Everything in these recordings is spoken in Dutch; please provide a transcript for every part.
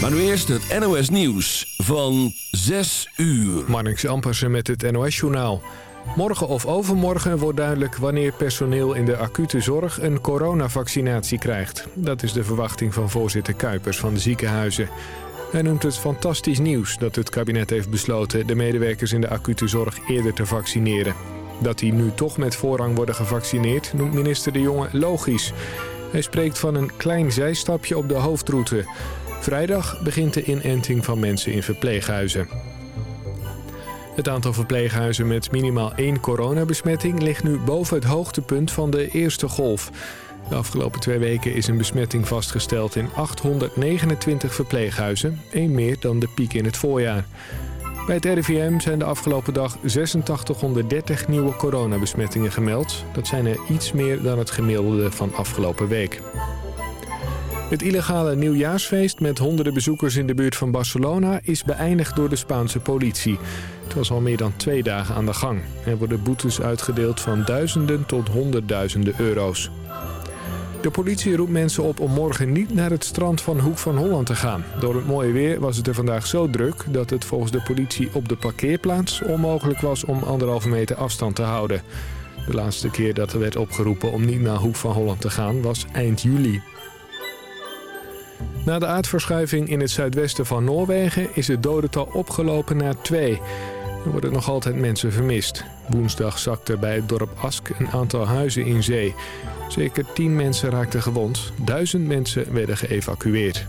Maar nu eerst het NOS Nieuws van 6 uur. Marnix Ampersen met het NOS Journaal. Morgen of overmorgen wordt duidelijk wanneer personeel in de acute zorg een coronavaccinatie krijgt. Dat is de verwachting van voorzitter Kuipers van de ziekenhuizen. Hij noemt het fantastisch nieuws dat het kabinet heeft besloten de medewerkers in de acute zorg eerder te vaccineren. Dat die nu toch met voorrang worden gevaccineerd noemt minister De Jonge logisch. Hij spreekt van een klein zijstapje op de hoofdroute. Vrijdag begint de inenting van mensen in verpleeghuizen. Het aantal verpleeghuizen met minimaal één coronabesmetting ligt nu boven het hoogtepunt van de eerste golf. De afgelopen twee weken is een besmetting vastgesteld in 829 verpleeghuizen, één meer dan de piek in het voorjaar. Bij het RIVM zijn de afgelopen dag 8630 nieuwe coronabesmettingen gemeld. Dat zijn er iets meer dan het gemiddelde van afgelopen week. Het illegale nieuwjaarsfeest met honderden bezoekers in de buurt van Barcelona is beëindigd door de Spaanse politie. Het was al meer dan twee dagen aan de gang. Er worden boetes uitgedeeld van duizenden tot honderdduizenden euro's. De politie roept mensen op om morgen niet naar het strand van Hoek van Holland te gaan. Door het mooie weer was het er vandaag zo druk dat het volgens de politie op de parkeerplaats onmogelijk was om anderhalve meter afstand te houden. De laatste keer dat er werd opgeroepen om niet naar Hoek van Holland te gaan was eind juli. Na de aardverschuiving in het zuidwesten van Noorwegen is het dodental opgelopen naar twee. Er worden nog altijd mensen vermist. Woensdag zakte bij het dorp Ask een aantal huizen in zee. Zeker tien mensen raakten gewond. Duizend mensen werden geëvacueerd.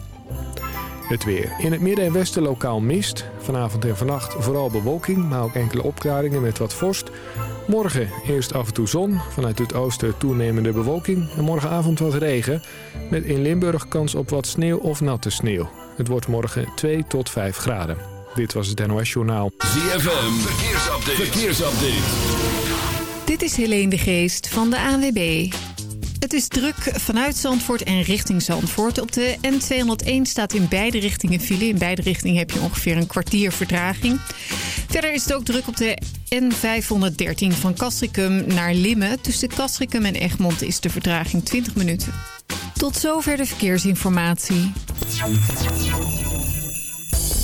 Het weer. In het midden en westen lokaal mist. Vanavond en vannacht vooral bewolking, maar ook enkele opklaringen met wat vorst. Morgen eerst af en toe zon, vanuit het oosten toenemende bewolking. En morgenavond wat regen, met in Limburg kans op wat sneeuw of natte sneeuw. Het wordt morgen 2 tot 5 graden. Dit was het NOS Journaal. ZFM, verkeersupdate. verkeersupdate. Dit is Helene de Geest van de ANWB. Het is druk vanuit Zandvoort en richting Zandvoort. Op de N201 staat in beide richtingen file. In beide richtingen heb je ongeveer een kwartier vertraging. Verder is het ook druk op de N513 van Castricum naar Limmen. Tussen Castricum en Egmond is de vertraging 20 minuten. Tot zover de verkeersinformatie.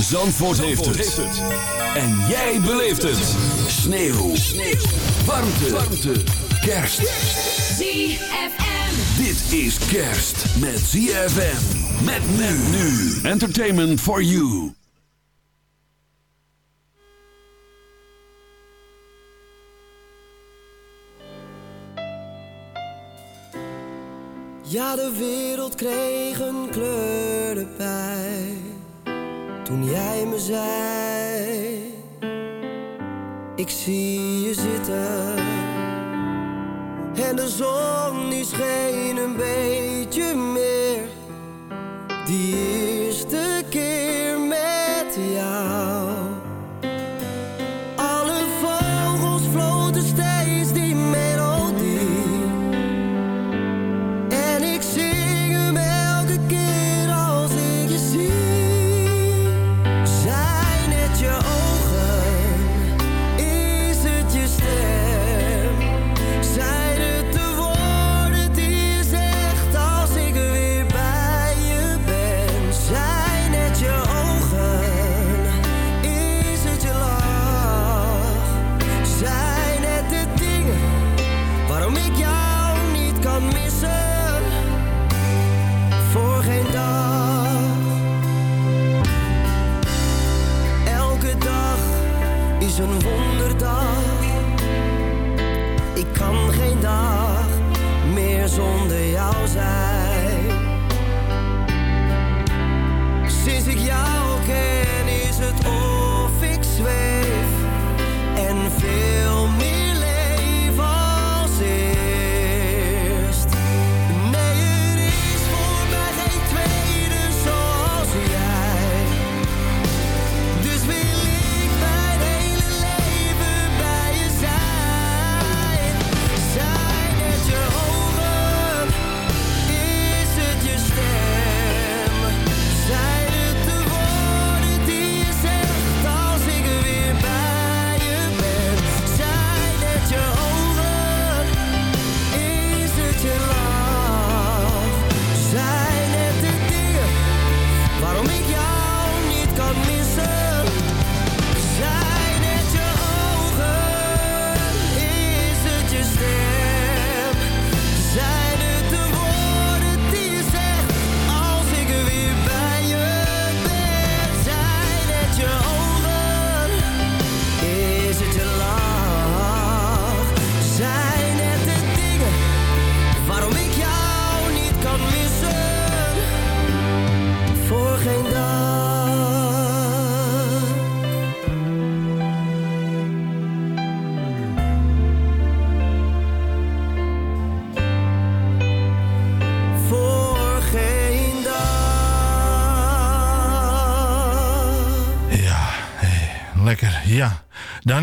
Zandvoort, heeft, het. En jij beleeft het. Sneeuw. Sneeuw. Warmte. Warmte. Kerst. ZFM. Dit is kerst met ZFM. Met men nu. Entertainment for you. Ja, de wereld kreeg een kleur erbij. Toen jij me zei, ik zie je zitten. En de zon die scheen een beetje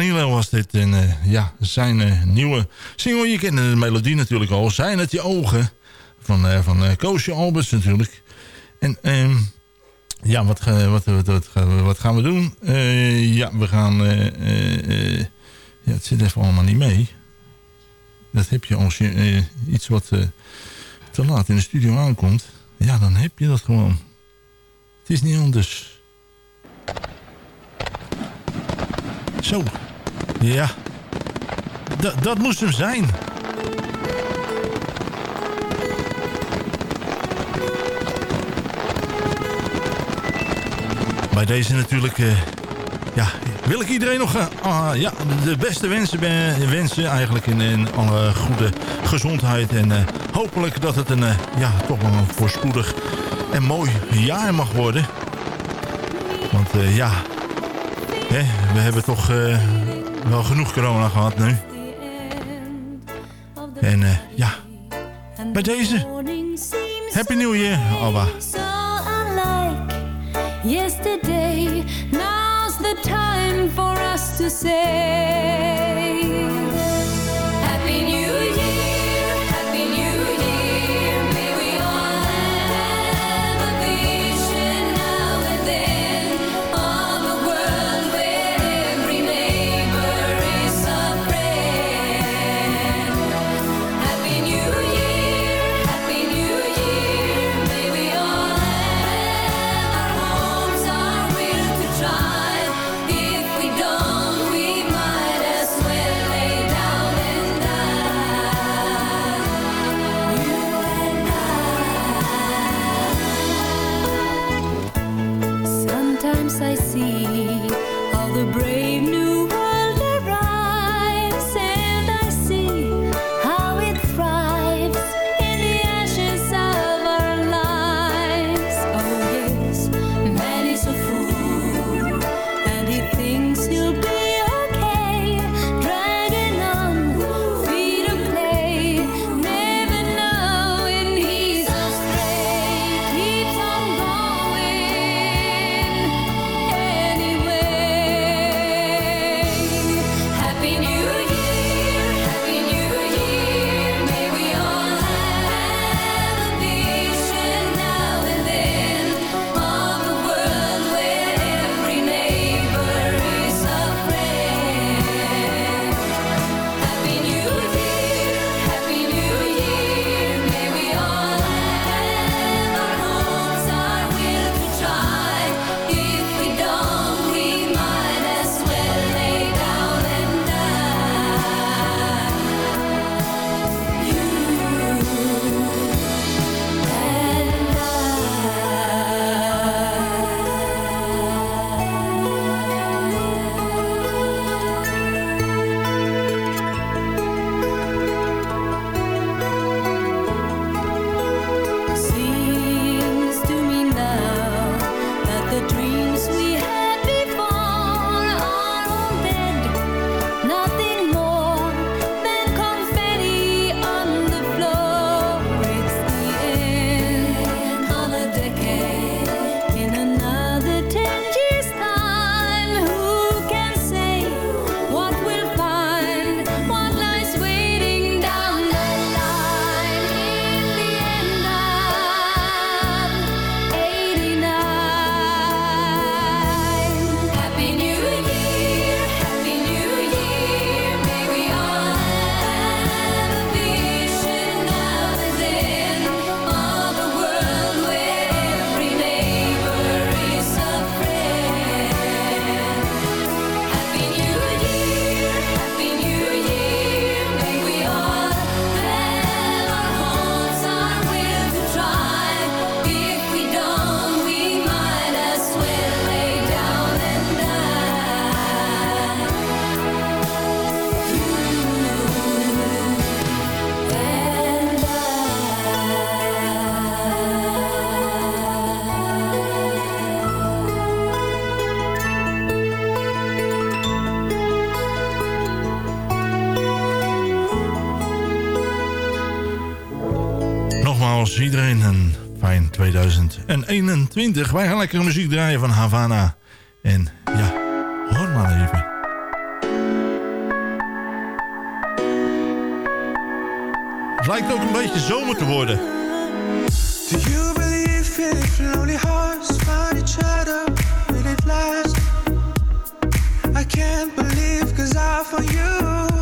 Daniel was dit. En eh, ja, zijn eh, nieuwe single. Je kent de melodie natuurlijk al. Zijn het je ogen? Van, eh van Koosje Alberts natuurlijk. En ehm, ja, wat, wat, wat, wat, gaan we- doen? Ja, we gaan... ja, het zit even allemaal niet mee. Dat heb je als je iets wat te laat in de studio aankomt. Ja, dan heb je dat gewoon. Het is niet anders. Zo. Ja. Da- dat moest hem zijn. Bij deze natuurlijk... eh, ja, wil ik iedereen nog eh, ah, ja, de beste wensen, wensen eigenlijk in, in alle goede gezondheid. En eh, hopelijk dat het een, ja, toch wel een voorspoedig en mooi jaar mag worden. Want ja, hè, we hebben toch wel genoeg corona gehad nu. En eh, ja, bij deze. Happy New Year, Alba. Yesterday, now's the time for us to say 2021. Wij gaan lekkere muziek draaien van Havana. En ja, hoor maar even. Het lijkt ook een beetje zomer te worden. Do you believe if lonely hearts find each other, will it last? I can't believe cause I found. You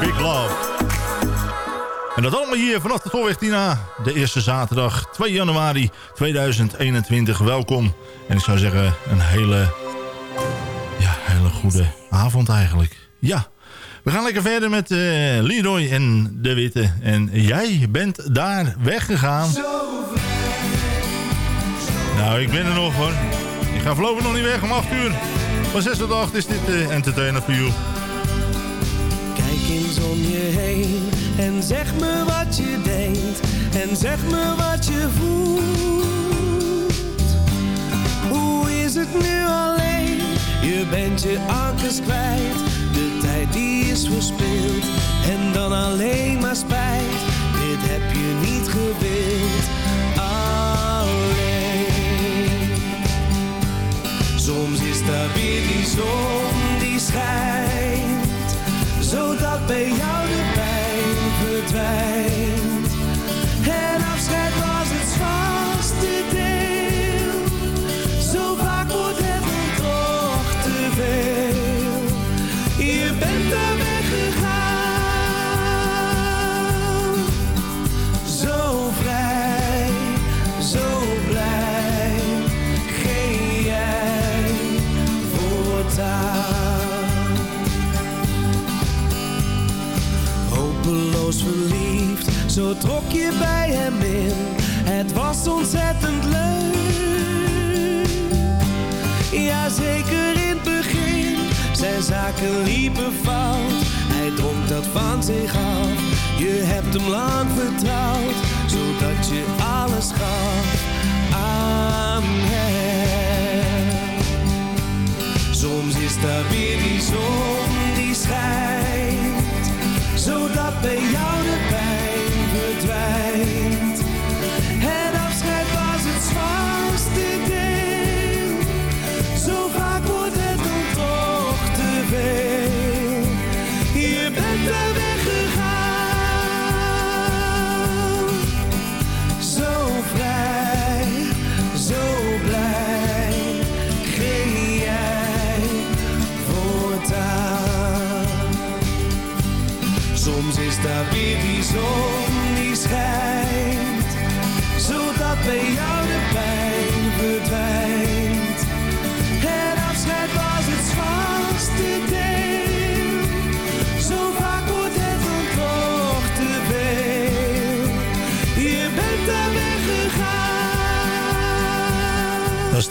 Big Love. En dat allemaal hier vanaf de Tolweg Tina. De eerste zaterdag, 2 januari 2021. Welkom. En ik zou zeggen, een hele, ja, hele goede avond eigenlijk. Ja, we gaan lekker verder met eh Leroy en De Witte. En jij bent daar weggegaan. Nou, ik ben er nog hoor. Ik ga voorlopig nog niet weg om 8 uur. Van 6 tot 8 is dit eh, Entertainer for You. Eens om je heen en zeg me wat je denkt en zeg me wat je voelt. Hoe is het nu alleen? Je bent je ankers kwijt, de tijd die is verspild en dan alleen maar spijt. Dit heb je niet gewild, alleen. Soms is daar weer die zon die schijnt, zodat bij jou de pijn verdwijnt. Zo trok je bij hem in. Het was ontzettend leuk. Ja, zeker in het begin, zijn zaken liepen fout. Hij dronk dat van zich af. Je hebt hem lang vertrouwd, zodat je alles gaf aan hem. Soms is daar weer die zon die schijnt, zodat bij jou de pijn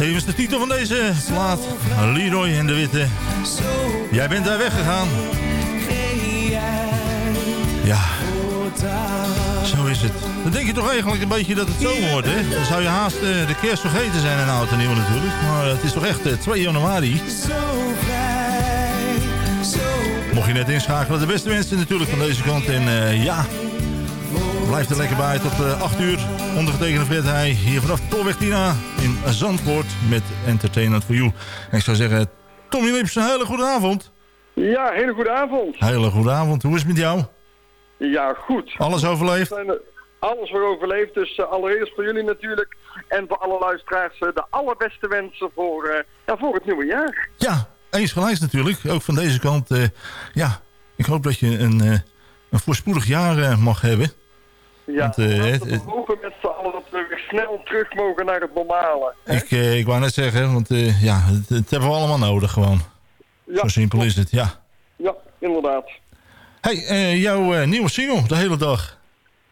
tevens de titel van deze plaat. Leroy en de Witte. Jij bent daar weggegaan. Ja, zo is het. Dan denk je toch eigenlijk een beetje dat het zo wordt, hè? Dan zou je haast eh, de kerst vergeten zijn in oud en nieuw natuurlijk. Maar het is toch echt eh, 2 januari. Zo vrij, zo Mocht je net inschakelen, de beste wensen natuurlijk van deze kant. En eh, ja, blijf er lekker bij tot eh 8 uur. Ondergetekende Fred Heij, hier vanaf de Tolweg Tina in Zandvoort met Entertainment for You. En ik zou zeggen, Tommy Lips, een hele goede avond. Ja, hele goede avond. Hele goede avond, hoe is het met jou? Ja, goed. Alles overleefd? Er alles weer overleefd, dus uh, allereerst voor jullie natuurlijk. En voor alle luisteraars uh, de allerbeste wensen voor, ja, voor het nieuwe jaar. Ja, eens gelijk natuurlijk. Ook van deze kant. Ja, ik hoop dat je een, een voorspoedig jaar mag hebben. Ja, Want, we hopen met z'n allen dat we weer snel terug mogen naar het normale. Ik, ik wou net zeggen, want ja, het, het, hebben we allemaal nodig gewoon. Ja, Zo simpel klopt. is het, ja. Ja, inderdaad. hey, jouw nieuwe single, de hele dag.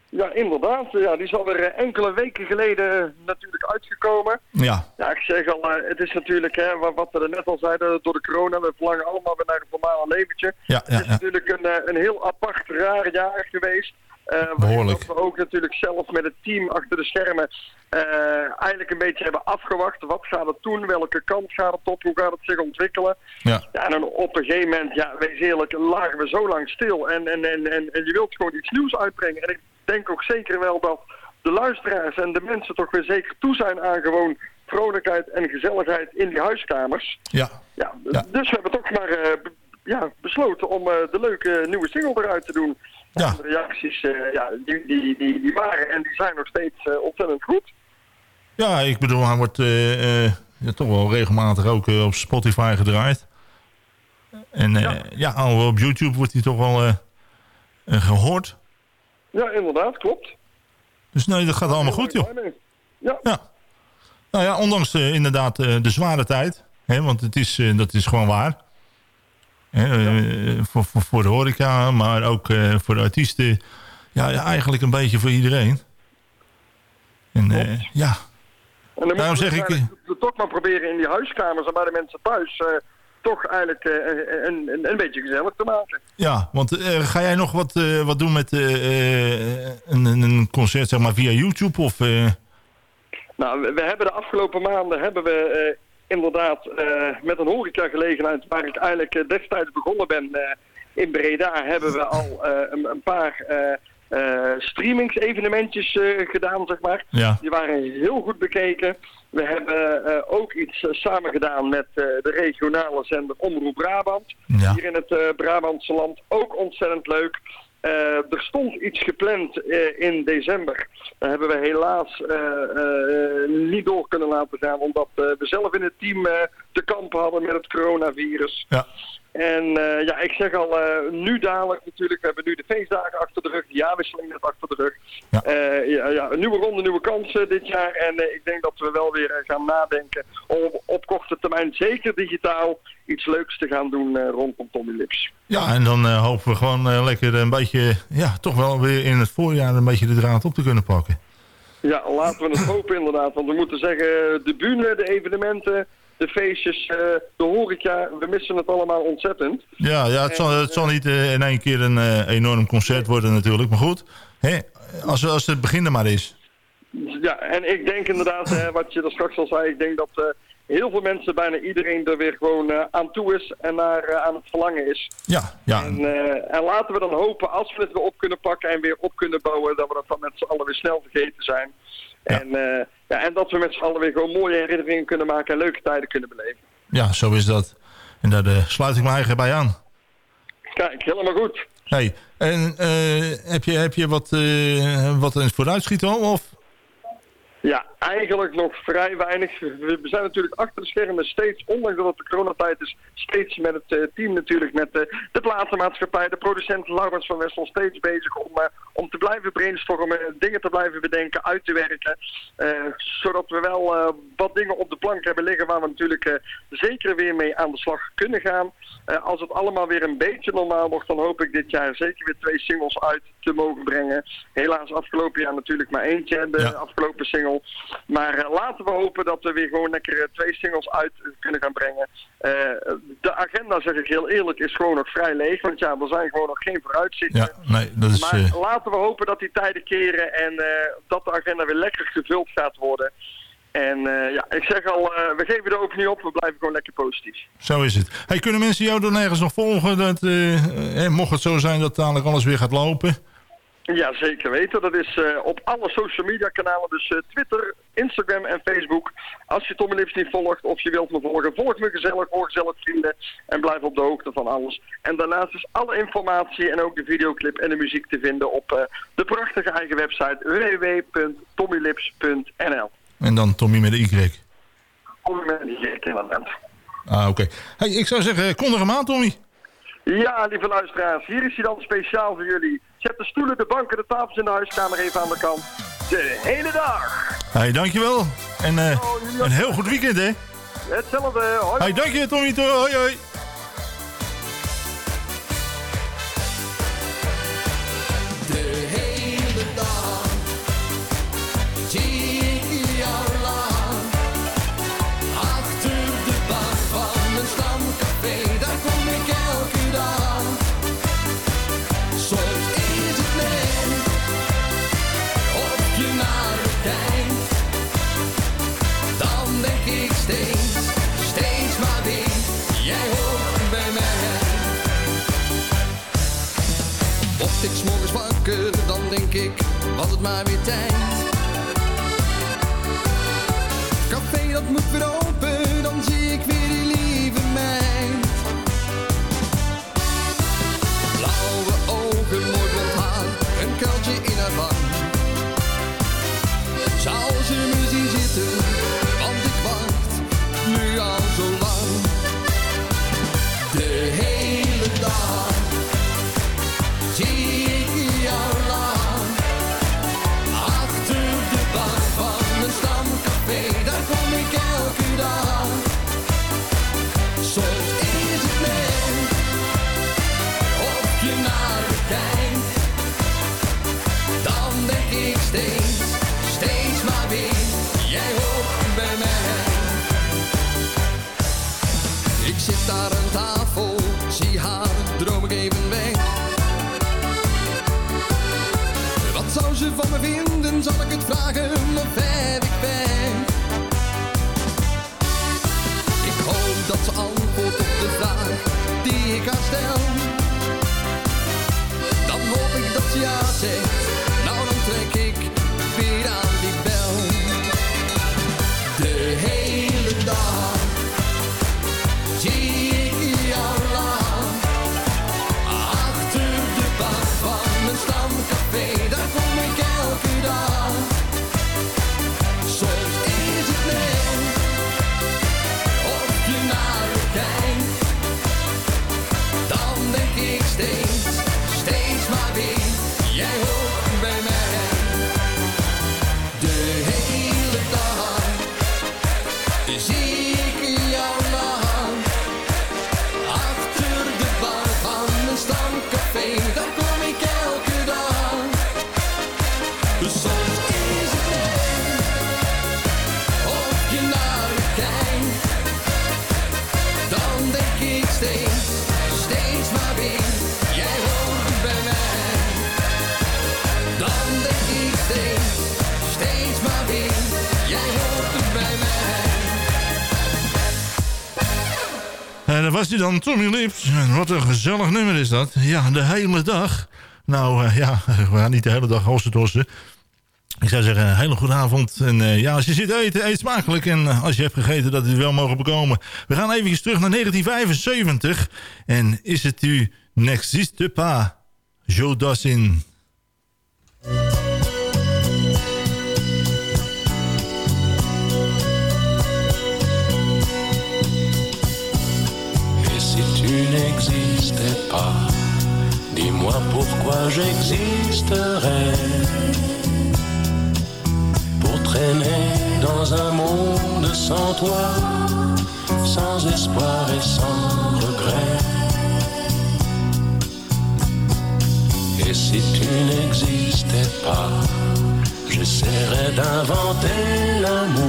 Ja, inderdaad. Ja, die is alweer enkele weken geleden natuurlijk uitgekomen. Ja. Ja, ik zeg al, het is natuurlijk, hè, wat we er net al zeiden, door de corona, we verlangen allemaal weer naar het normale leventje. Ja, ja, het is ja. natuurlijk een, een heel apart, raar jaar geweest. Uh, Behoorlijk. we ook natuurlijk zelf met het team achter de schermen uh, eigenlijk een beetje hebben afgewacht. Wat gaat het doen? Welke kant gaat het op? Hoe gaat het zich ontwikkelen? Ja. ja en dan op een gegeven moment, ja, wees eerlijk, lagen we zo lang stil. En, en, en, en, en je wilt gewoon iets nieuws uitbrengen. En ik denk ook zeker wel dat de luisteraars en de mensen toch weer zeker toe zijn aan gewoon vrolijkheid en gezelligheid in die huiskamers. Ja. ja, ja. Dus we hebben toch maar uh, ja, besloten om uh, de leuke nieuwe single eruit te doen. Ja. De reacties uh, ja, die, die, die, die waren en die zijn nog steeds ontzettend goed. Ja, ik bedoel, hij wordt ja, toch wel regelmatig ook op Spotify gedraaid. En ja, ja op YouTube wordt hij toch wel gehoord. Ja, inderdaad, klopt. Dus nee, dat gaat allemaal goed, joh. Ja. ja. Nou ja, ondanks uh, inderdaad uh, de zware tijd. Hè, want het is, uh, dat is gewoon waar. Hè, ja. voor, voor, voor, de horeca, maar ook voor de artiesten. Ja, ja, eigenlijk een beetje voor iedereen. En ja... En dan Daarom zeg ik... We toch maar proberen in die huiskamers en bij de mensen thuis toch eigenlijk uh, een, een, een, beetje gezellig te maken. Ja, want uh, ga jij nog wat, uh, wat doen met een, een, concert zeg maar via YouTube? Of, Nou, we, we, hebben de afgelopen maanden hebben we inderdaad met een horecagelegenheid waar ik eigenlijk destijds begonnen ben in Breda, hebben we al een, een, paar uh, streamingsevenementjes uh, gedaan, zeg maar. Ja. Die waren heel goed bekeken. We hebben uh, ook iets samen gedaan met de regionale zender Omroep Brabant. Ja. Hier in het Brabantse land. Ook ontzettend leuk. Er stond iets gepland in december. Daar hebben we helaas niet door kunnen laten gaan. Omdat we zelf in het team te kampen hadden met het coronavirus. Ja. En eh, ja, ik zeg al, eh, nu dadelijk natuurlijk, we hebben nu de feestdagen achter de rug, de jaarwisseling net achter de rug. Ja. Eh, ja, ja, een nieuwe ronde, nieuwe kansen dit jaar. En ik denk dat we wel weer gaan nadenken om op, korte termijn, zeker digitaal, iets leuks te gaan doen rondom Tommy Lips. Ja, en dan hopen we gewoon lekker een beetje, ja, toch wel weer in het voorjaar een beetje de draad op te kunnen pakken. Ja, laten we het hopen inderdaad. Want we moeten zeggen, de bühne, de evenementen, de feestjes, eh, de horeca, we missen het allemaal ontzettend. Ja, ja het, zal, het zal niet eh, in één keer een eh, enorm concert worden natuurlijk. Maar goed, hè, als, als het begin er maar is. Ja, en ik denk inderdaad, wat je er straks al zei, ik denk dat eh, heel veel mensen, bijna iedereen er weer gewoon eh, aan toe is en naar eh, aan het verlangen is. Ja, ja. En, eh, en laten we dan hopen, als we het weer op kunnen pakken en weer op kunnen bouwen, dat we dat dan met z'n allen weer snel vergeten zijn. Ja. En, eh, ja, en dat we met z'n allen weer gewoon mooie herinneringen kunnen maken en leuke tijden kunnen beleven. ja, zo is dat. En daar eh, sluit ik me eigen bij aan. Kijk, helemaal goed. Hey, en eh, heb je, heb je wat, eh wat vooruitschiet al? Of? Ja, eigenlijk nog vrij weinig. We zijn natuurlijk achter de schermen steeds, ondanks dat het de coronatijd is, steeds met het eh, team natuurlijk, met de, de platenmaatschappij, de producent Laurens van Wessel, steeds bezig om, eh, om te blijven brainstormen, dingen te blijven bedenken, uit te werken. eh, zodat we wel eh, wat dingen op de plank hebben liggen waar we natuurlijk eh, zeker weer mee aan de slag kunnen gaan. Eh, als het allemaal weer een beetje normaal wordt, dan hoop ik dit jaar zeker weer twee singles uit te mogen brengen. Helaas afgelopen jaar natuurlijk maar eentje, de Ja. afgelopen single. Maar eh, laten we hopen dat we weer gewoon lekker eh, twee singles uit kunnen gaan brengen. Eh, de agenda, zeg ik heel eerlijk, is gewoon nog vrij leeg. Want ja, er zijn gewoon nog geen vooruitzichten. Ja, nee, dat is... Maar laten we hopen dat die tijden keren en dat de agenda weer lekker gevuld gaat worden. En ja, ik zeg al, we geven de open niet op, we blijven gewoon lekker positief. Zo is het. Hey, kunnen mensen jou dan nergens nog volgen? Dat, eh, mocht het zo zijn dat dadelijk alles weer gaat lopen. Ja, zeker weten. Dat is eh, op alle social media kanalen, dus eh, Twitter, Instagram en Facebook. Als je Tommy Lips niet volgt of je wilt me volgen, volg me gezellig, hoor gezellig vrienden en blijf op de hoogte van alles. En daarnaast is alle informatie en ook de videoclip en de muziek te vinden op eh, de prachtige eigen website www.tommylips.nl. En dan Tommy met de Y. Kom met die inderdaad. Ah, oké. Hey, ik zou zeggen, kondig hem aan, Tommy. Ja, lieve luisteraars, hier is hij dan speciaal voor jullie. Zet de stoelen, de banken, de tafels in de huiskamer even aan de kant. De hele dag. Hey, dankjewel. En Oh, ook. een heel goed weekend, hè? Hetzelfde. Hoi. Hey, dank je, Tommy. Hoi, hoi. Ik s'morgens dan denk ik, was het maar weer tijd. Café dat moet weer open, dan zie ik weer die lieve meid. Blauwe ogen, mooi blond haar, een kuiltje in haar wang. Zou ze me zitten, ja Dat was hij dan, Tommy Lips. Wat een gezellig nummer is dat. Ja, de hele dag. Nou eh, ja, we gaan niet de hele dag hossen. Ik zou zeggen, een hele goede avond. En eh, ja, als je zit eten, eet smakelijk. En eh, als je hebt gegeten, dat het wel mogen bekomen. We gaan even terug naar 1975. En is het u N'existe pas, Joe Dassin. Tu n'existais pas, dis-moi pourquoi j'existerais. Pour traîner dans un monde sans toi, sans espoir et sans regret. Et si tu n'existais pas, j'essaierais d'inventer l'amour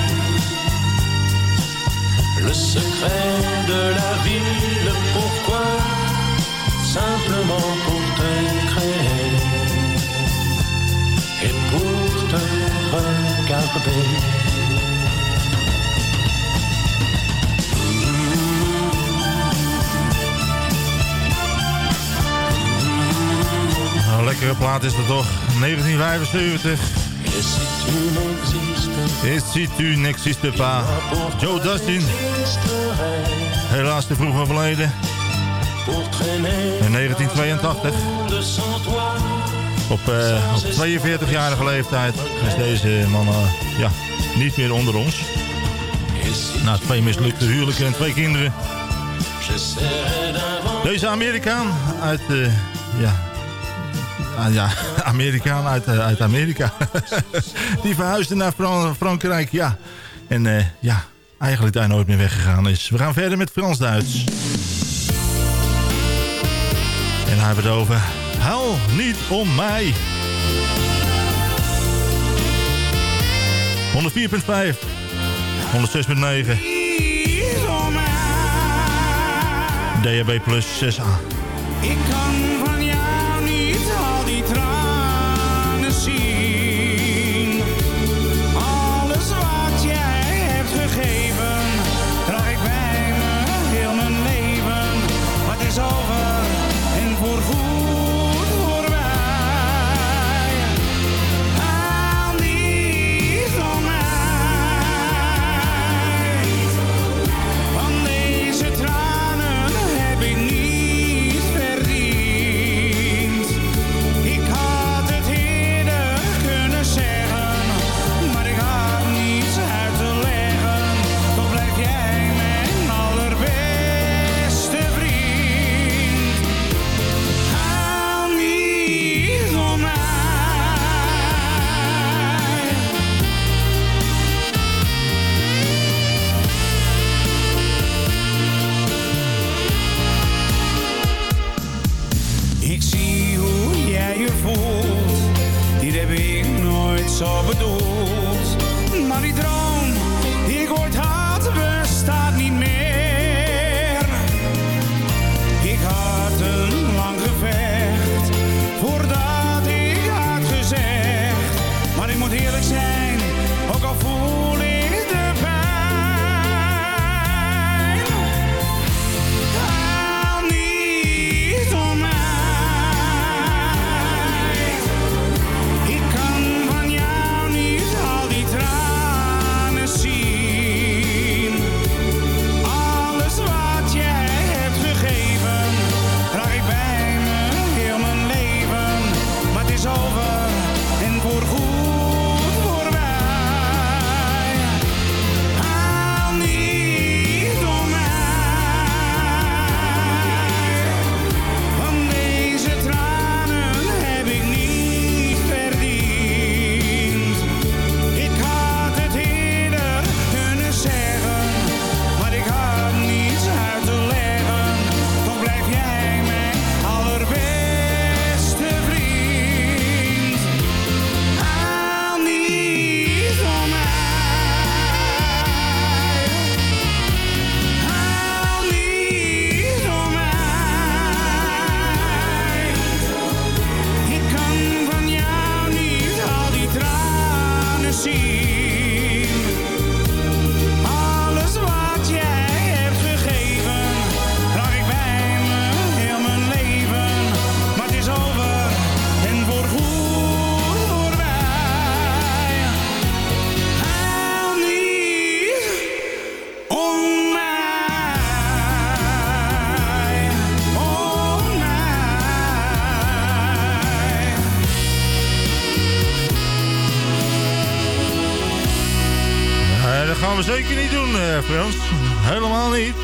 Le secret de la vie, le pourquoi, simplement pour te créer et pour te regarder. Nou, lekkere plaat is dat toch. 1975. Et si tu n'existe pas. Joe Dustin. Helaas te vroeg overleden. In 1982. de sans toi. Op, eh, op 42-jarige leeftijd is deze man eh, ja, niet meer onder ons. Na twee mislukte huwelijken en twee kinderen. Deze Amerikaan uit... eh, ja, ah, ja, Amerikaan uit, eh, uit Amerika. Die verhuisde naar Fran- Frankrijk, ja. En eh, ja, eigenlijk daar nooit meer weggegaan is. We gaan verder met Frans-Duits. En hij hebben het over... Huil niet om mij. 104.5. 106.9. DHB plus 6A. Ik kan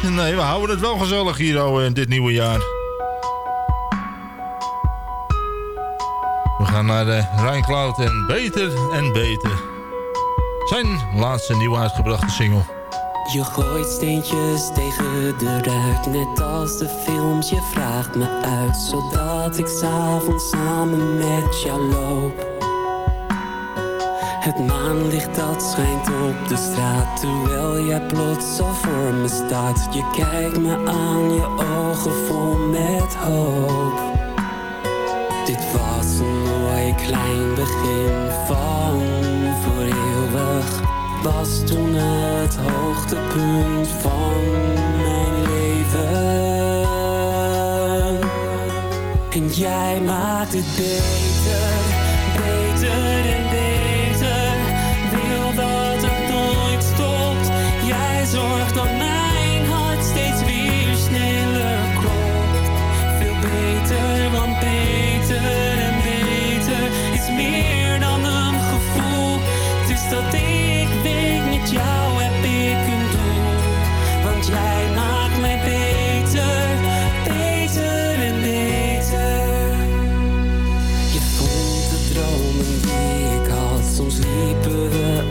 Nee, we houden het wel gezellig hier oh, in dit nieuwe jaar. We gaan naar de Ryan Cloud en Beter en Beter. Zijn laatste nieuw uitgebrachte single. Je gooit steentjes tegen de ruit, net als de films. Je vraagt me uit, zodat ik s'avonds samen met jou loop. Het maanlicht dat schijnt op de straat, terwijl jij plots al voor me staat. Je kijkt me aan, je ogen vol met hoop. Dit was een mooi klein begin van voor eeuwig. Was toen het hoogtepunt van mijn leven. En jij maakt het beter,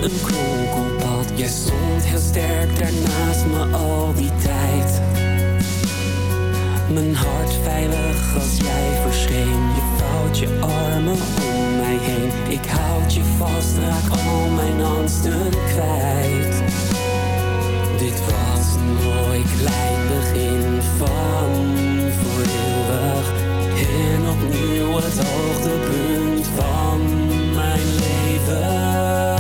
een kronkelpad. Jij stond heel sterk daar naast me al die tijd. Mijn hart veilig als jij verscheen. Je armen om mij heen. Ik houd je vast, raak al mijn angsten kwijt. Dit was een mooi klein begin van voor eeuwig. En opnieuw het hoogtepunt van mijn leven.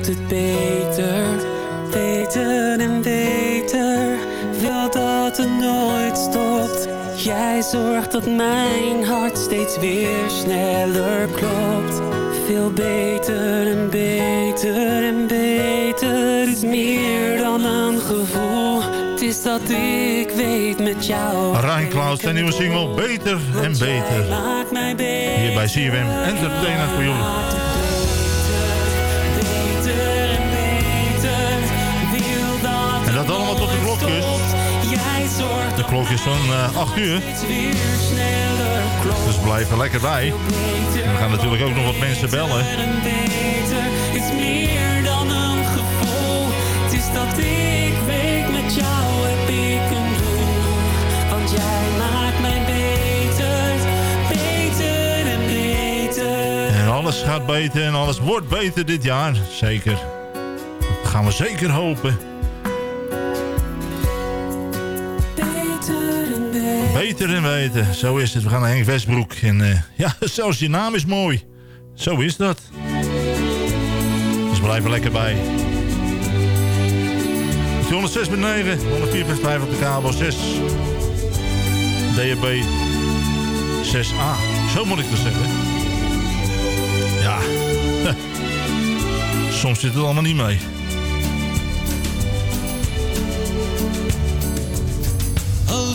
Maakt het beter, beter en beter. Wil dat het nooit stopt. Jij zorgt dat mijn hart steeds weer sneller klopt. Veel beter en beter en beter is meer dan een gevoel. Het is dat ik weet met jou. Ryan Cloud, zijn nieuwe single Beter en Beter. Hier bij CWM Entertainment voor jullie. Tot de klok is van eh 8 uur, steeds weer sneller klopt. dus blijf er lekker bij. En we gaan natuurlijk ook nog wat mensen bellen. en beter is meer dan een gevoel. Het is dat ik weet met jou heb ik een doel. Want jij maakt mij beter, beter en beter. En alles gaat beter en alles wordt beter dit jaar. Zeker. Dat gaan we zeker hopen. Beter. En beter. Zo is het. We gaan naar Henk Westbroek. En eh, ja, zelfs je naam is mooi. Zo is dat. Dus blijf er lekker bij. 106.9, 104.5 op de kabel 6. DHB 6A. Zo moet ik dat zeggen. Ja. Soms zit het allemaal niet mee.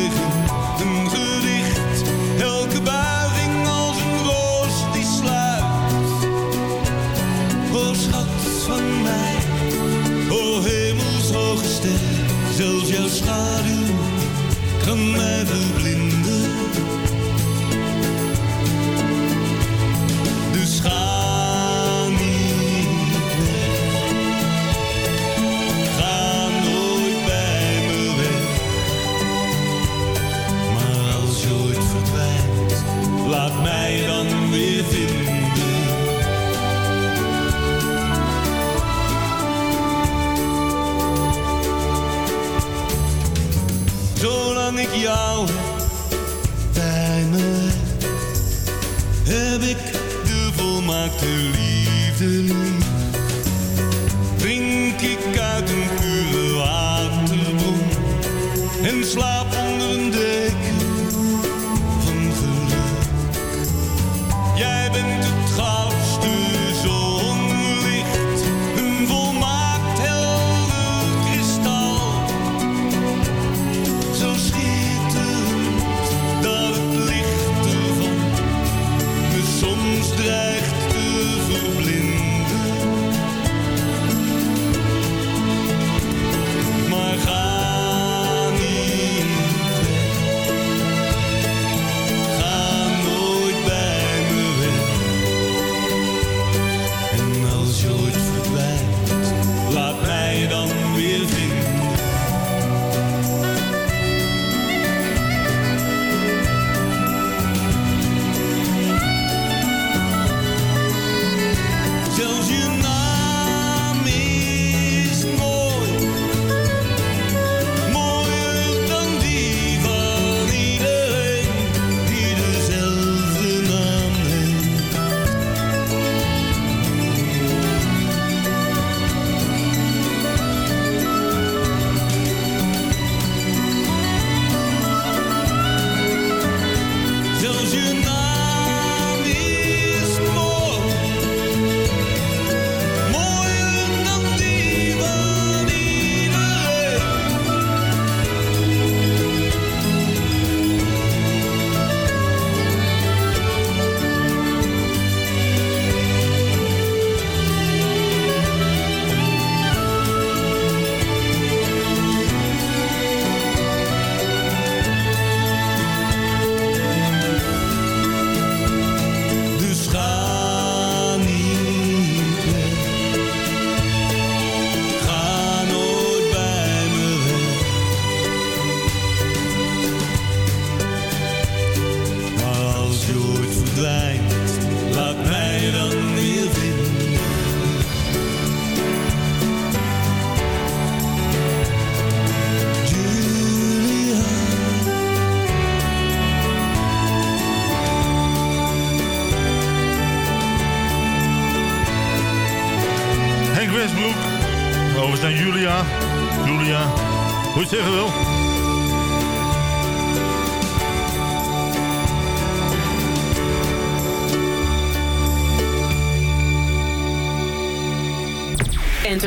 een jouw schaduw kan mij verblinden.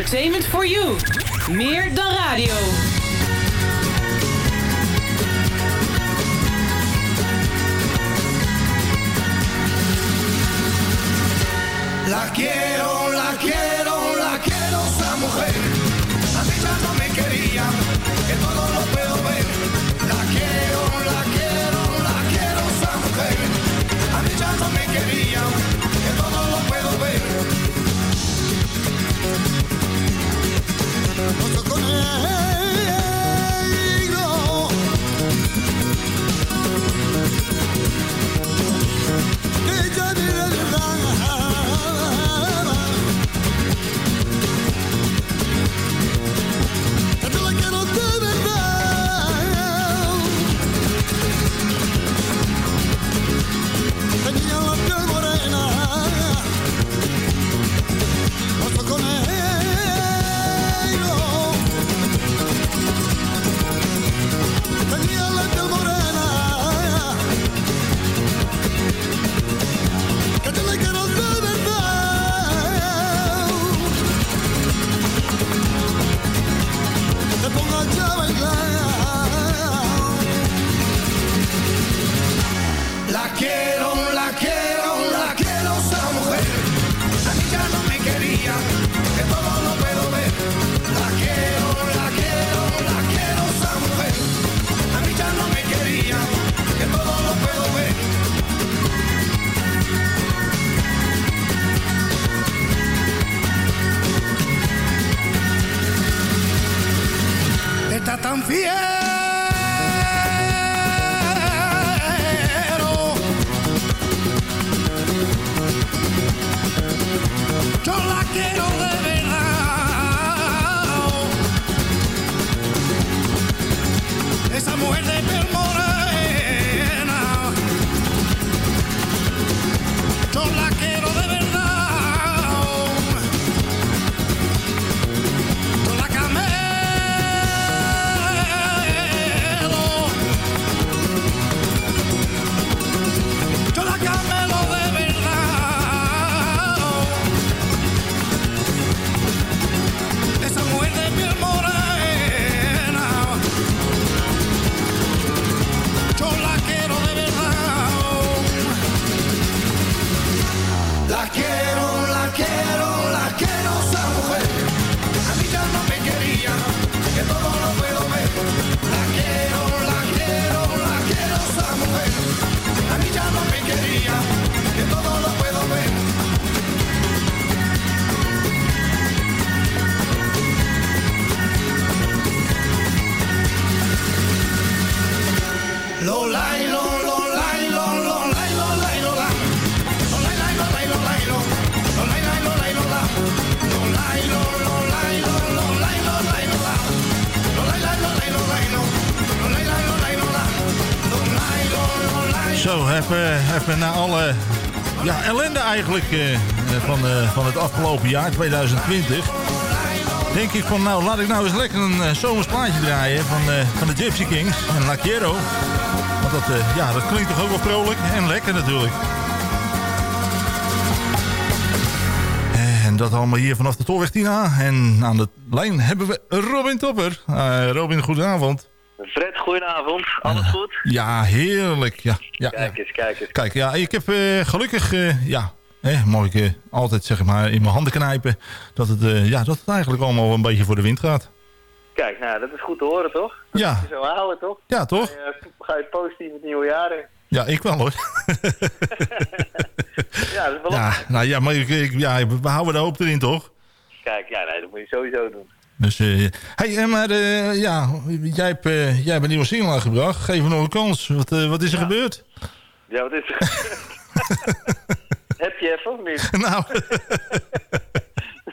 Entertainment for you. Meer dan even na alle ja, ellende eigenlijk eh, van, eh, van het afgelopen jaar, 2020. Denk ik van, nou, laat ik nou eens lekker een eh, zomers plaatje draaien van, eh, van de Gypsy Kings en La Quiero. Want dat, eh, ja, dat klinkt toch ook wel vrolijk en lekker natuurlijk. En dat allemaal hier vanaf de Tolweg Tina. En aan de lijn hebben we Robin Topper. Eh, Robin, goedenavond. Goedenavond. Alles goed? Ja, heerlijk. Ja, ja, Kijk eens, kijk eens. Kijk, ja, ik heb eh, gelukkig, eh, ja, hè, mag ik eh, altijd zeg maar in mijn handen knijpen, dat het, eh, ja, dat het eigenlijk allemaal een beetje voor de wind gaat. Kijk, nou, dat is goed te horen, toch? Dat Ja. moet je zo houden, toch? Ja, toch? Ga je, ga je positief het nieuwe jaar in. Ja, ik wel hoor. Ja, dat is Ja, belangrijk. nou ja, maar ik, ik- ja, we houden de hoop erin, toch? Kijk, ja, nee, dat moet je sowieso doen. Dus, eh hey, eh, maar eh, ja, jij hebt, jij hebt een nieuwe single uitgebracht. Geef me nog een kans. Wat, wat is er gebeurd? Ja, wat is er? Heb je even of niet? nou,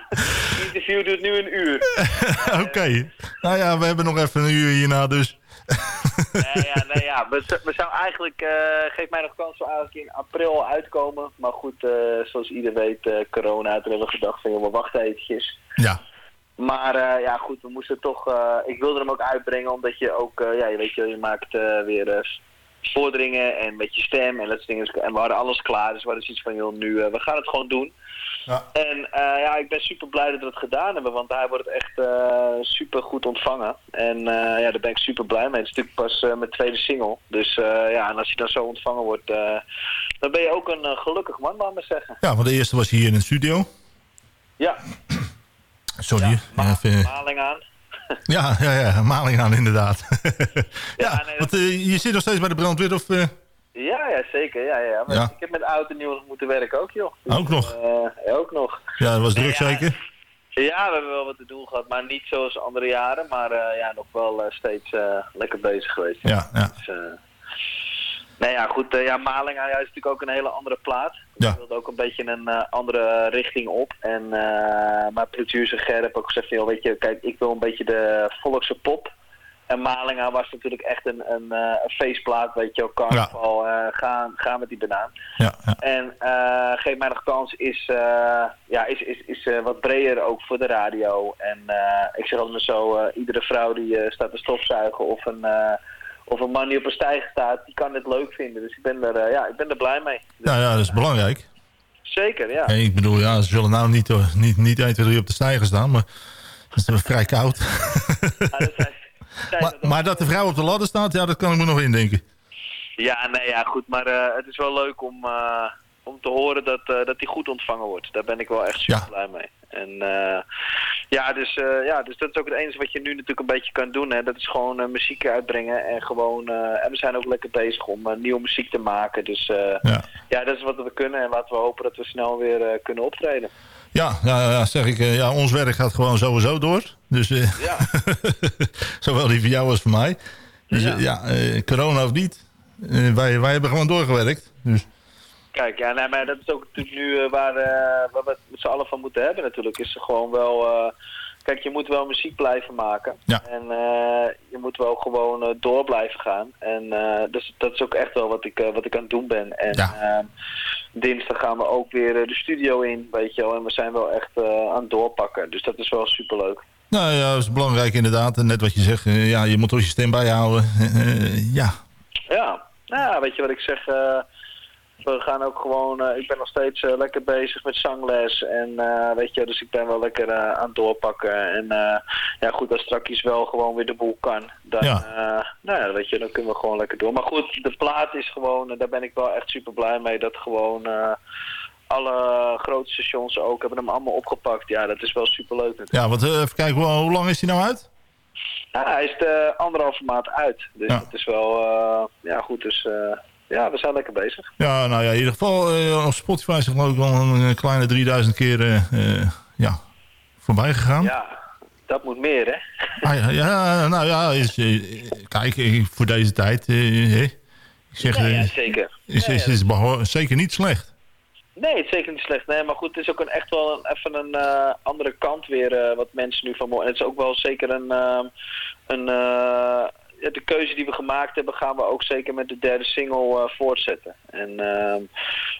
Het interview duurt nu een uur. oké. Nou ja, we hebben nog even een uur hierna, dus. Nee, ja, nee, ja. We, we zou eigenlijk, geef mij nog kans, zou eigenlijk in april uitkomen. Maar goed, zoals ieder weet, corona, toen hebben we gedacht van, joh, we wachten eventjes. Ja. Maar eh, ja, goed, we moesten toch. eh, ik wilde hem ook uitbrengen, omdat je ook, eh, ja, je weet je, je maakt weer vorderingen en met je stem en dat soort dingen. En we hadden alles klaar, dus we hadden zoiets van, joh, nu, we gaan het gewoon doen. Ja. En ja, ik ben super blij dat we het gedaan hebben, want hij wordt echt super goed ontvangen. En ja, daar ben ik super blij mee. Het is natuurlijk pas mijn tweede single. Dus ja, en als je dan zo ontvangen wordt, dan ben je ook een gelukkig man, laat maar zeggen. Ja, want de eerste was hier in de studio. Ja, Sorry. Ja, even- maling aan. ja, ja, ja, maling aan inderdaad. ja, nee, want eh, je zit nog steeds bij de brandweer of... eh, Ja, ja, zeker. Ja, ja. Maar Ja. Ik heb met oud en nieuw moeten werken ook, joh. Ook nog? Eh, ja, ook nog. ja, dat was druk ja, zeker? Ja, we hebben wel wat te doen gehad, maar niet zoals andere jaren. Maar ja, nog wel steeds lekker bezig geweest. Ja, ja. Dus, nee, ja, goed. eh, ja, Malinga ja, is natuurlijk ook een hele andere plaat. Ja. Wilde ook een beetje een eh, andere richting op. En eh mijn producer Gerrit heb ook gezegd, van, joh, weet je, kijk, ik wil een beetje de volkse pop. En Malinga was natuurlijk echt een, een, een feestplaat, weet je wel, carnaval, eh, gaan, gaan met die banaan. Ja, ja. En Geef mij nog kans is, ja, is, is, is wat breder ook voor de radio. En ik zeg altijd maar zo, iedere vrouw die staat te stofzuigen of een, of een man die op een stijger staat, die kan het leuk vinden. Dus ik ben er, eh, ja, ik ben er blij mee. Ja, ja, dat is belangrijk. Zeker, ja. Ik bedoel, ja, ze zullen nou niet, niet, niet 1, 2, 3 op de stijger staan, maar het is vrij koud. maar, maar dat de vrouw op de ladder staat, ja, dat kan ik me nog indenken. Ja, nee, ja, goed. Maar eh, het is wel leuk om, eh, om te horen dat, eh, dat die goed ontvangen wordt. Daar ben ik wel echt super blij mee. En eh, ja, dus, eh, ja, dus dat is ook het enige wat je nu natuurlijk een beetje kan doen. Hè. Dat is gewoon eh, muziek uitbrengen en gewoon... en we zijn ook lekker bezig om nieuwe muziek te maken. Dus Ja. ja, dat is wat we kunnen. En laten we hopen dat we snel weer kunnen optreden. Ja, ja, ja zeg ik, ja, ons werk gaat gewoon sowieso door. Dus Ja. zowel die voor jou als voor mij. Dus ja, corona of niet, wij, wij hebben gewoon doorgewerkt. Dus Kijk, ja, nee, maar dat is ook natuurlijk nu eh, waar, eh, waar we het met z'n allen van moeten hebben natuurlijk. Is er gewoon wel... eh, kijk, je moet wel muziek blijven maken. Ja. En je moet wel gewoon door blijven gaan. En dus dat is ook echt wel wat ik, wat ik aan het doen ben. En eh, dinsdag gaan we ook weer de studio in, weet je wel. En we zijn wel echt aan het doorpakken. Dus dat is wel superleuk. nou ja, dat is belangrijk inderdaad. En net wat je zegt, ja, je moet toch je stem bijhouden. Ja, Ja, nou ja, weet je wat ik zeg? We gaan ook gewoon, eh, ik ben nog steeds eh, lekker bezig met zangles. En eh, weet je, dus ik ben wel lekker aan het doorpakken. En ja, goed, als straks wel gewoon weer de boel kan, dan, Ja. nou ja, weet je, dan kunnen we gewoon lekker door. Maar goed, de plaat is gewoon, daar ben ik wel echt super blij mee, dat gewoon... alle grote stations ook hebben hem allemaal opgepakt. Ja, dat is wel superleuk natuurlijk. Ja, want even kijken, hoe, hoe lang is die nou uit? Ja, hij is de anderhalve maand uit. Dus Ja. het is wel, ja goed, dus ja, we zijn lekker bezig. Ja, nou ja, in ieder geval eh, op Spotify is geloof ik wel een, kleine 3000 keer eh, eh, ja, voorbij gegaan. Ja, dat moet meer hè. Ah, ja, ja, nou ja, is, kijk, voor deze tijd, hè, ik zeg, Ja, ja, zeker. is, is, is zeker niet slecht. Nee, het is zeker niet slecht. Nee, maar goed, het is ook een, echt wel een, even een andere kant weer wat mensen nu van. En het is ook wel zeker een, een de keuze die we gemaakt hebben, gaan we ook zeker met de derde single eh, voortzetten. En ehm,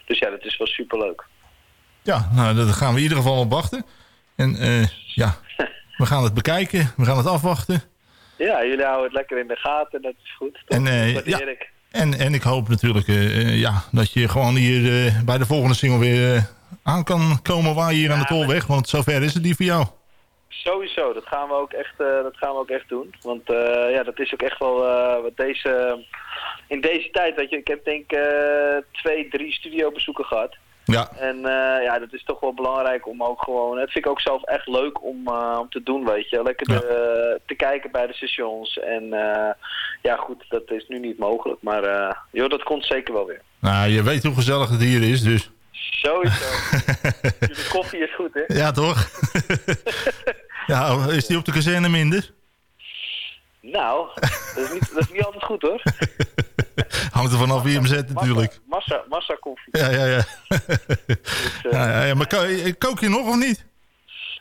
dus ja, dat is wel superleuk. Ja, nou, daar gaan we in ieder geval op wachten. En eh, ja, we gaan het bekijken, we gaan het afwachten. Ja, jullie houden het lekker in de gaten, dat is goed. En, eh, ja. ik. En, en ik hoop natuurlijk eh, eh, ja, dat je gewoon hier eh, bij de volgende single weer eh, aan kan komen waar je hier aan de tolweg. Want zover is het die voor jou. Sowieso, dat gaan we ook echt, eh, dat gaan we ook echt doen. Want eh, ja, dat is ook echt wel eh, wat deze, in deze tijd, weet je, ik heb denk eh twee, drie studiobezoeken gehad. Ja. En ja, dat is toch wel belangrijk om ook gewoon, dat vind ik ook zelf echt leuk om, om te doen, weet je. Lekker de- te kijken bij de stations. En ja goed, dat is nu niet mogelijk. Maar joh, dat komt zeker wel weer. Nou, je weet hoe gezellig het hier is, dus. Sowieso. de koffie is goed, hè? Ja, toch? ja, is die op de kazerne minder? Nou, dat is niet, dat is niet altijd goed hoor. Hangt er vanaf wie je hem zet natuurlijk. Massa, massa koffie. Ja, ja, ja. Dus, eh, ja, ja, ja maar ko- kook je nog of niet?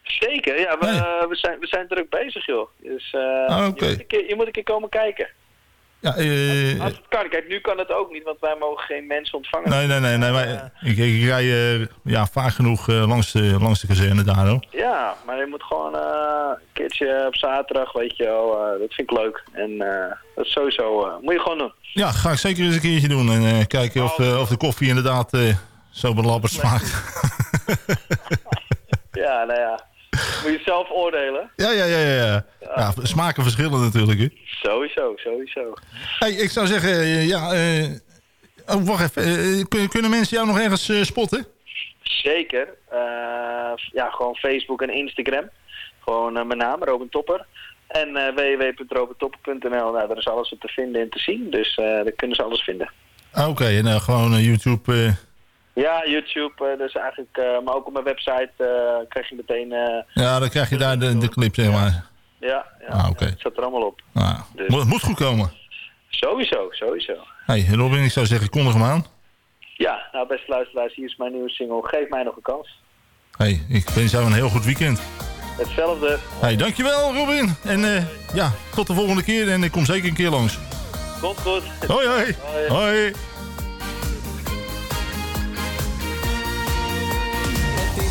Zeker, ja, we, eh, we, zijn, we zijn druk bezig joh. Dus eh, Ah, je, moet een keer, je moet een keer komen kijken. Ja, eh, Als het kan, kijk, nu kan het ook niet, want wij mogen geen mensen ontvangen. nee, nee, nee. nee maar ik, ik rij eh, ja, vaak genoeg eh, langs, de, langs de kazerne daar. Hoor. Ja, maar je moet gewoon eh, een keertje op zaterdag, weet je wel, eh, dat vind ik leuk. En eh, dat is sowieso, eh, moet je gewoon doen. Ja, ga ik zeker eens een keertje doen. En eh, kijken of, eh, of de koffie inderdaad eh, zo belabberd smaakt. Ja, nou ja, moet je zelf oordelen. ja, ja, ja, ja, ja. ja. Smaken verschillen natuurlijk. Hè. Sowieso, sowieso. Hey, ik zou zeggen, eh, ja... eh, oh, wacht even. eh, kun- kunnen mensen jou nog ergens spotten? Zeker. Ja, gewoon Facebook en Instagram. Gewoon mijn naam, Robin Topper. En eh www.robintopper.nl, nou, daar is alles op te vinden en te zien. Dus daar kunnen ze alles vinden. Ah, Oké, en eh, gewoon YouTube... Ja, YouTube, eh, dus eigenlijk, eh, maar ook op mijn website eh, krijg je meteen... ja, dan krijg je daar de, de clip, zeg maar. ja, ja, Ah, oké. het staat er allemaal op. Ah, Dus- moet, moet goed komen. Sowieso, sowieso. Hey, Robin, ik zou zeggen, kondig hem aan. Ja, nou beste luisteraars, hier is mijn nieuwe single. Geef mij nog een kans. Hey, ik wens jou een heel goed weekend. Hetzelfde. Hey, dankjewel Robin. En ja, tot de volgende keer en ik kom zeker een keer langs. Komt goed. Hoi, hoi. Hoi.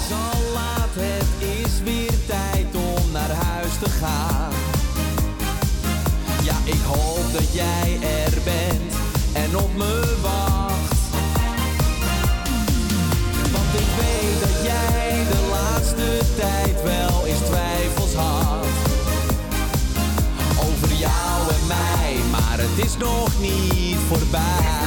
Is al laat, het is weer tijd om naar huis te gaan. Ja, ik hoop dat jij er bent en op me wacht. Want ik weet dat jij de laatste tijd wel eens twijfels had. Over jou en mij, maar het is nog niet voorbij.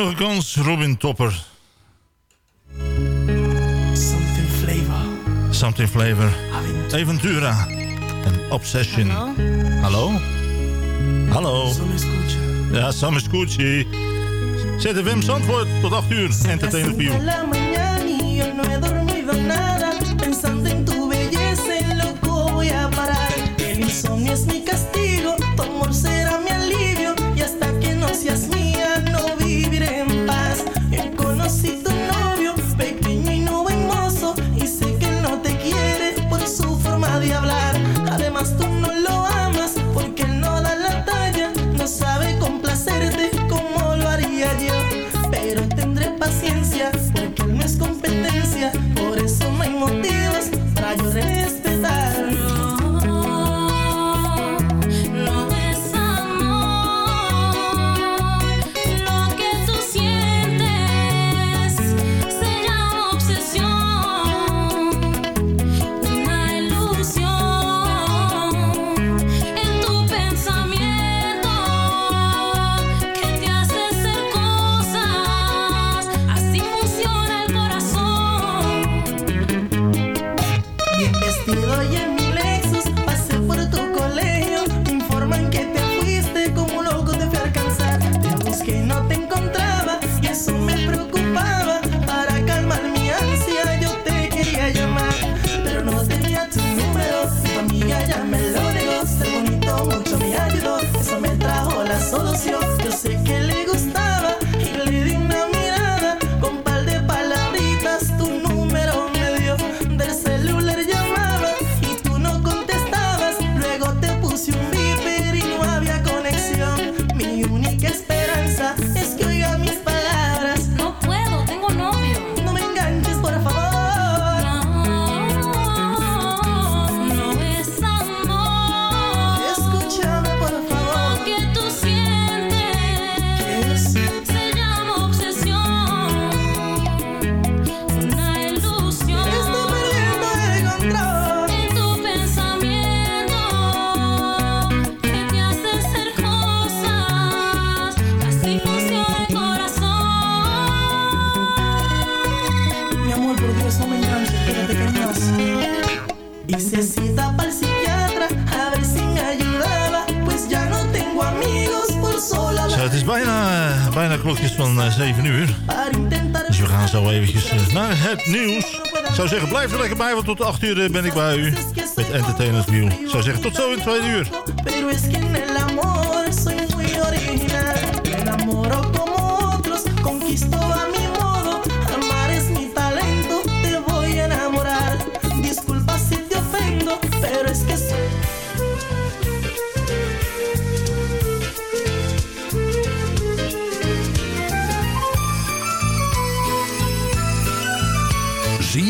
nog een kans, Robin Topper. Something Flavor. Something Flavor. Aventura. En Obsession. Hallo? Hallo? Ja, Sam is Gucci. Zet de tot 8 uur. Entertainer View. insomnio es mi castigo, tu amor será mi alivio y hasta que no seas nieuws. Ik zou zeggen, blijf er lekker bij, want tot 8 uur eh, ben ik bij u. Met Entertainers Nieuw. Ik zou zeggen, tot zo in 2 uur.